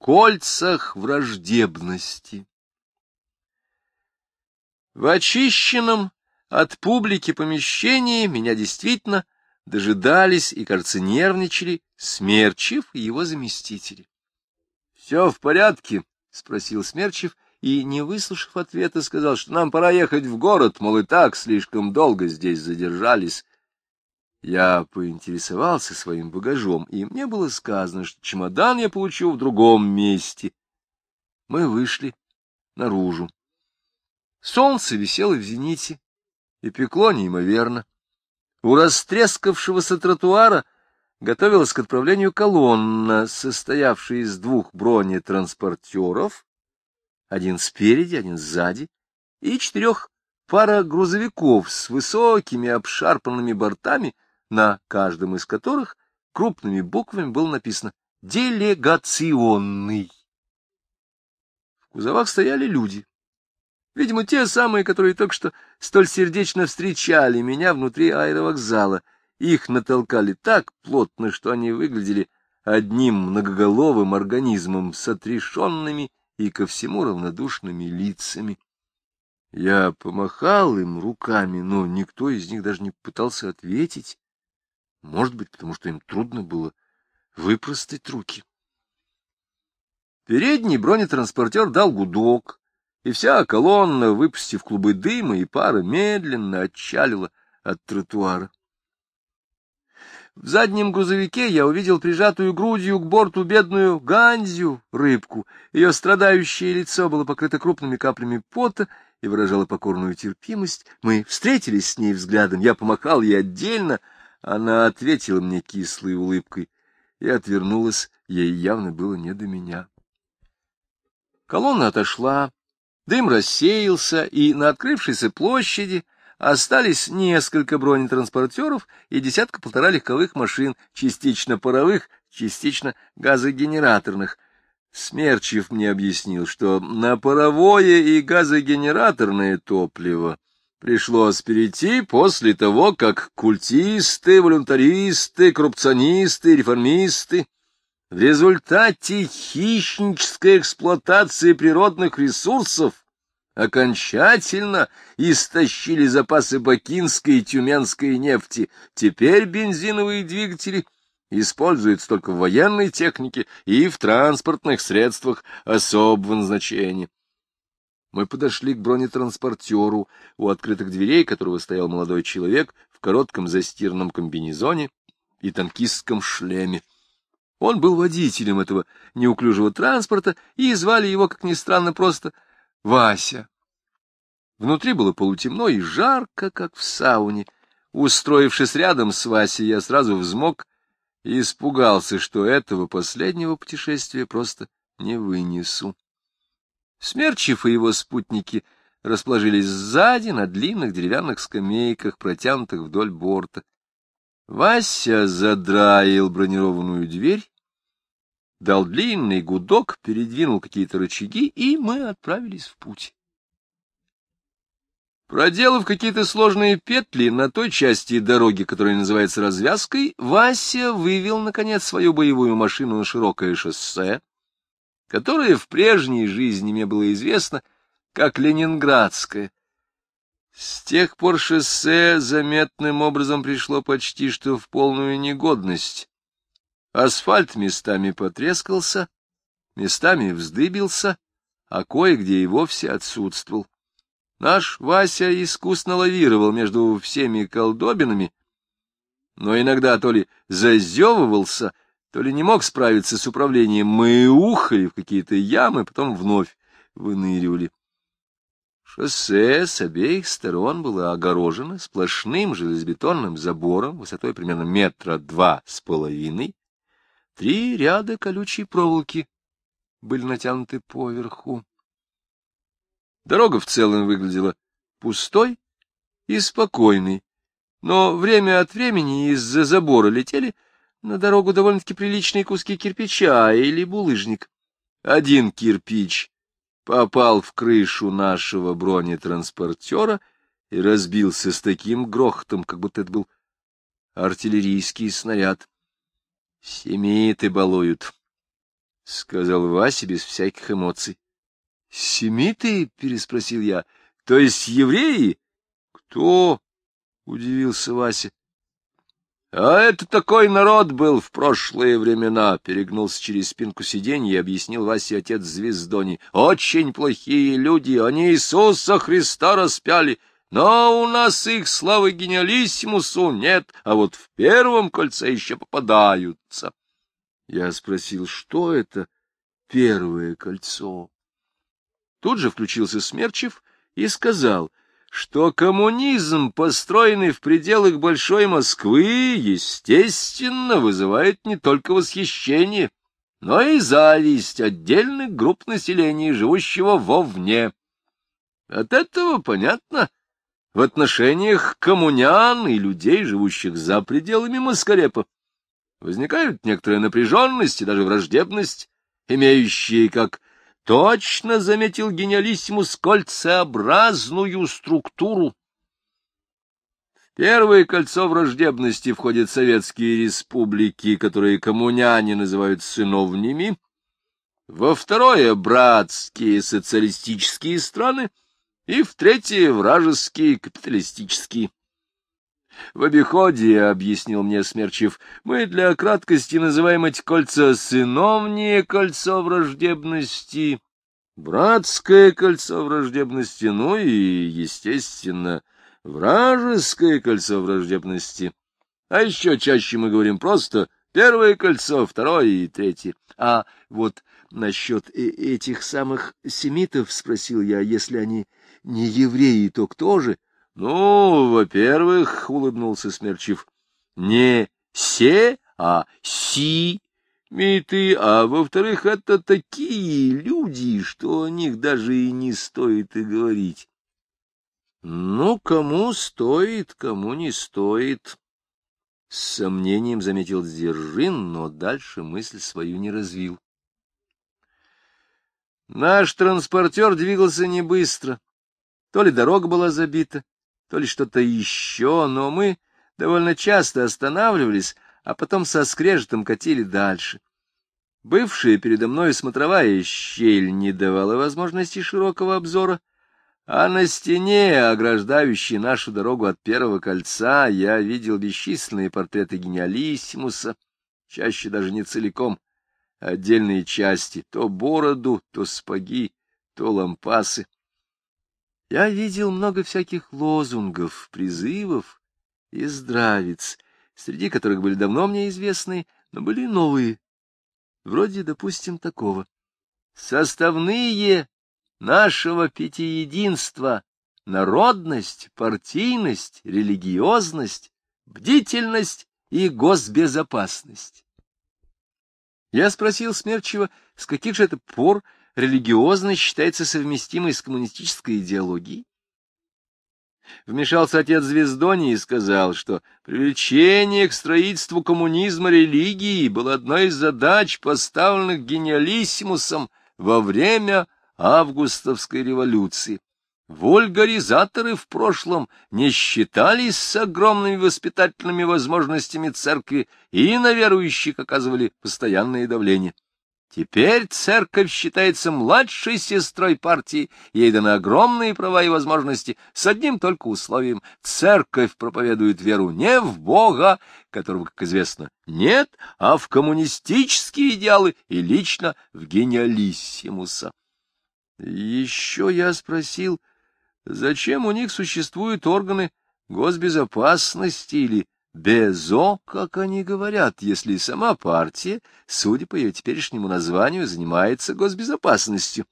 кольцах враждебности. В очищенном от публики помещении меня действительно дожидались и, кажется, нервничали Смерчев и его заместители. — Все в порядке? — спросил Смерчев, и, не выслушав ответа, сказал, что нам пора ехать в город, мол, и так слишком долго здесь задержались. Я поинтересовался своим багажом, и мне было сказано, что чемодан я получу в другом месте. Мы вышли наружу. Солнце висело в зените и пекло неимоверно. У растрескавшегося тротуара готовилась к отправлению колонна, состоявшая из двух бронетранспортеров, один спереди, один сзади, и четырех пара грузовиков с высокими обшарпанными бортами, на каждом из которых крупными буквами было написано «Делегационный». В кузовах стояли люди. Видимо, те самые, которые только что столь сердечно встречали меня внутри аэровокзала. Их натолкали так плотно, что они выглядели одним многоголовым организмом с отрешенными и ко всему равнодушными лицами. Я помахал им руками, но никто из них даже не пытался ответить. Может быть, потому что им трудно было выпростать руки. Передний бронетранспортер дал гудок, и вся колонна, выпустив клубы дыма и пара, медленно отчалила от тротуара. В заднем грузовике я увидел прижатую грудью к борту бедную Ганзю, рыбку. Ее страдающее лицо было покрыто крупными каплями пота и выражало покорную терпимость. Мы встретились с ней взглядом, я помахал ей отдельно, она ответила мне кислой улыбкой и отвернулась, ей явно было не до меня. Колонна отошла, Дым рассеялся, и на открывшейся площади остались несколько бронетранспортеров и десятка-полтора легковых машин, частично паровых, частично газогенераторных. Смерчев мне объяснил, что на паровое и газогенераторное топливо пришлось перейти после того, как культисты, волюнтаристы, коррупционисты, реформисты в результате хищнической эксплуатации природных ресурсов окончательно истощили запасы бакинской и тюменской нефти. Теперь бензиновые двигатели используются только в военной технике и в транспортных средствах особого назначения. Мы подошли к бронетранспортеру, у открытых дверей которого стоял молодой человек в коротком застиранном комбинезоне и танкистском шлеме. Он был водителем этого неуклюжего транспорта, и звали его, как ни странно, просто Вася. Внутри было полутемно и жарко, как в сауне. Устроившись рядом с Васей, я сразу взмок и испугался, что этого последнего путешествия просто не вынесу. Смерчев и его спутники расположились сзади на длинных деревянных скамейках, протянутых вдоль борта. Вася задраил бронированную дверь, дал длинный гудок, передвинул какие-то рычаги, и мы отправились в путь. Проделав какие-то сложные петли на той части дороги, которая называется развязкой, Вася вывел, наконец, свою боевую машину на широкое шоссе, которое в прежней жизни мне было известно как Ленинградское, с тех пор шоссе заметным образом пришло почти что в полную негодность. Асфальт местами потрескался, местами вздыбился, а кое-где и вовсе отсутствовал. Наш Вася искусно лавировал между всеми колдобинами, но иногда то ли зазевывался, то ли не мог справиться с управлением. Мы ухали в какие-то ямы, потом вновь выныривали. Шоссе с обеих сторон было огорожено сплошным железобетонным забором высотой примерно метра два с половиной. Три ряда колючей проволоки были натянуты поверху. Дорога в целом выглядела пустой и спокойной, но время от времени из-за забора летели на дорогу довольно-таки приличные куски кирпича или булыжник. Один кирпич попал в крышу нашего бронетранспортера и разбился с таким грохотом, как будто это был артиллерийский снаряд. Семиты балуют. Сказал Вася без всяких эмоций. — Семиты? — переспросил я. — То есть евреи? — Кто? — удивился Вася. — А это такой народ был в прошлые времена, — перегнулся через спинку сиденья и объяснил Васе отец Звездони. — Очень плохие люди, они Иисуса Христа распяли, но у нас их, славы гениалиссимусу, нет, а вот в первом кольце еще попадаются. Я спросил, что это первое кольцо? Тут же включился Смерчев и сказал — что коммунизм, построенный в пределах Большой Москвы, естественно, вызывает не только восхищение, но и зависть отдельных групп населения, живущего вовне. От этого понятно, в отношениях коммунян и людей, живущих за пределами Маскарепа, возникают некоторая напряженность и даже враждебность, имеющие как точно заметил гениалиссимус кольцеобразную структуру. В первое кольцо враждебности входят советские республики, которые коммуняне называют сыновними, во второе — братские социалистические страны, и в третье — вражеские капиталистические. В обиходе, — объяснил мне Смерчев, — мы для краткости называем эти кольца сыновнее кольцо враждебности, братское кольцо враждебности, ну и, естественно, вражеское кольцо враждебности. А еще чаще мы говорим просто первое кольцо, второе и третье. А вот насчет э, этих самых семитов, — спросил я, — если они не евреи, то кто же? — ну, во-первых, — улыбнулся Смерчев, — не се, а си миты, а во-вторых, это такие люди, что о них даже и не стоит и говорить. Ну, кому стоит, кому не стоит. С сомнением заметил Дзержин, но дальше мысль свою не развил. Наш транспортер двигался не быстро. То ли дорога была забита, то ли что-то еще, но мы довольно часто останавливались, а потом со скрежетом катили дальше. Бывшая передо мной смотровая щель не давала возможности широкого обзора, а на стене, ограждающей нашу дорогу от первого кольца, я видел бесчисленные портреты гениалиссимуса, чаще даже не целиком, а отдельные части, то бороду, то спаги, то лампасы. Я видел много всяких лозунгов, призывов и здравиц, среди которых были давно мне известные, но были новые, вроде, допустим, такого. Составные нашего пятиединства — народность, партийность, религиозность, бдительность и госбезопасность. Я спросил Смерчева, с каких же это пор религиозность считается совместимой с коммунистической идеологией. Вмешался отец Звездони и сказал, что привлечение к строительству коммунизма религии было одной из задач, поставленных гениалиссимусом во время августовской революции. Вульгаризаторы в прошлом не считались с огромными воспитательными возможностями церкви и на верующих оказывали постоянное давление. Теперь церковь считается младшей сестрой партии, ей даны огромные права и возможности, с одним только условием. Церковь проповедует веру не в Бога, которого, как известно, нет, а в коммунистические идеалы и лично в гениалиссимуса. Еще я спросил, зачем у них существуют органы госбезопасности или Безо, как они говорят, если сама партия, судя по ее теперешнему названию, занимается госбезопасностью.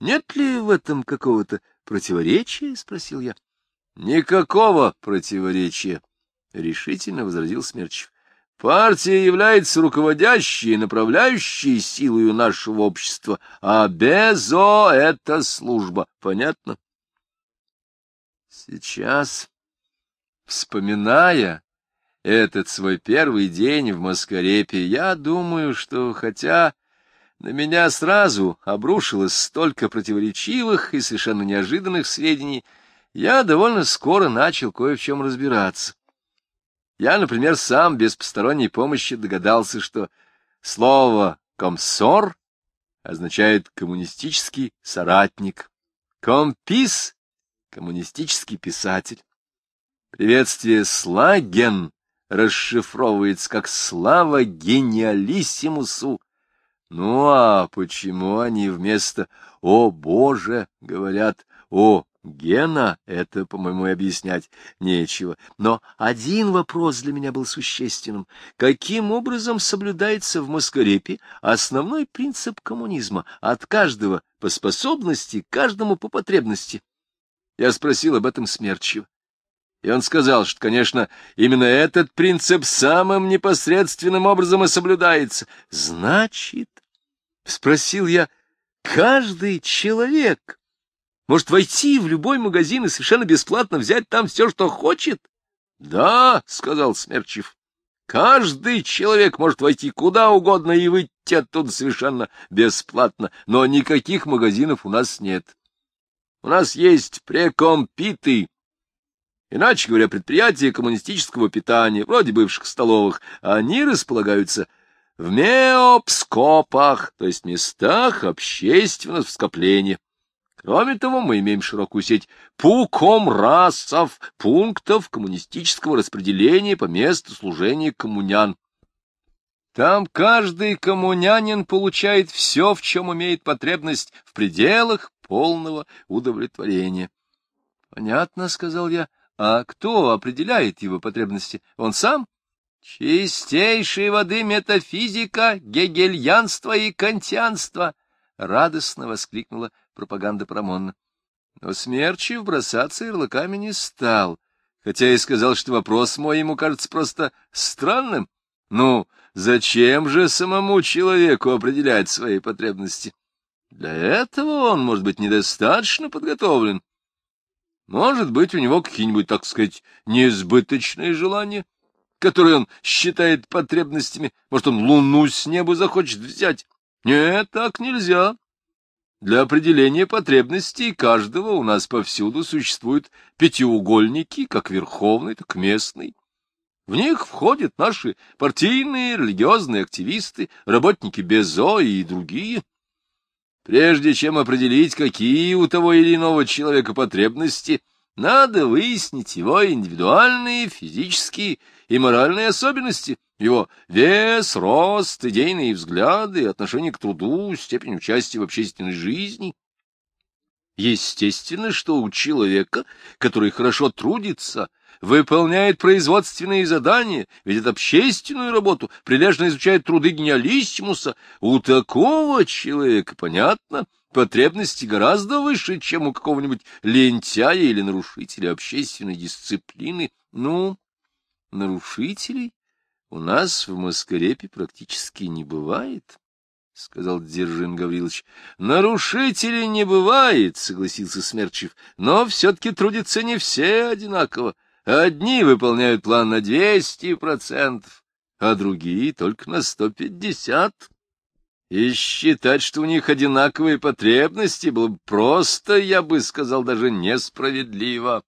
Нет ли в этом какого-то противоречия? — спросил я. — Никакого противоречия, — решительно возразил Смерчев. Партия является руководящей и направляющей силой нашего общества, а Безо — это служба. Понятно? Сейчас, вспоминая этот свой первый день в Маскарепе, я думаю, что хотя на меня сразу обрушилось столько противоречивых и совершенно неожиданных сведений, я довольно скоро начал кое в чем разбираться. Я, например, сам без посторонней помощи догадался, что слово «комсор» означает коммунистический соратник. Компис — коммунистический писатель. Приветствие «слаген» расшифровывается как «слава гениалиссимусу». Ну а почему они вместо «О Боже» говорят «О Гена, это, по-моему, объяснять нечего. Но один вопрос для меня был существенным. Каким образом соблюдается в Маскарепе основной принцип коммунизма от каждого по способности, каждому по потребности? Я спросил об этом Смерчева. И он сказал, что, конечно, именно этот принцип самым непосредственным образом и соблюдается. Значит, — спросил я, — каждый человек может войти в любой магазин и совершенно бесплатно взять там все, что хочет? — Да, — сказал Смерчев. — Каждый человек может войти куда угодно и выйти оттуда совершенно бесплатно, но никаких магазинов у нас нет. У нас есть прекомпиты, иначе говоря, предприятия коммунистического питания, вроде бывших столовых, они располагаются в меопскопах, то есть местах общественного скопления. Кроме того, мы имеем широкую сеть пукомрасов, пунктов коммунистического распределения по месту служения коммунян. Там каждый коммунянин получает все, в чем имеет потребность, в пределах полного удовлетворения. — Понятно, — сказал я. — А кто определяет его потребности? Он сам? — Чистейшей воды метафизика, гегельянство и кантианство! — радостно воскликнула пропаганда Парамонна. Но Смерчев бросаться ярлыками не стал, хотя и сказал, что вопрос мой ему кажется просто странным. Ну, зачем же самому человеку определять свои потребности? Для этого он, может быть, недостаточно подготовлен. Может быть, у него какие-нибудь, так сказать, неизбыточные желания, которые он считает потребностями. Может, он луну с неба захочет взять. Нет, так нельзя. Для определения потребностей каждого у нас повсюду существуют пятиугольники, как верховный, так местный. В них входят наши партийные, религиозные активисты, работники БЕЗО и другие. Прежде чем определить, какие у того или иного человека потребности, надо выяснить его индивидуальные физические и моральные особенности, его вес, рост, идейные взгляды, отношение к труду, степень участия в общественной жизни. Естественно, что у человека, который хорошо трудится, выполняет производственные задания, ведет общественную работу, прилежно изучает труды гениалиссимуса, у такого человека, понятно, потребности гораздо выше, чем у какого-нибудь лентяя или нарушителя общественной дисциплины. Ну, нарушителей у нас в Маскарепе практически не бывает, — сказал Дзержин Гаврилович. — Нарушителей не бывает, — согласился Смерчев, — но все-таки трудятся не все одинаково. Одни выполняют план на двести процентов, а другие только на сто пятьдесят. И считать, что у них одинаковые потребности, было бы просто, я бы сказал, даже несправедливо.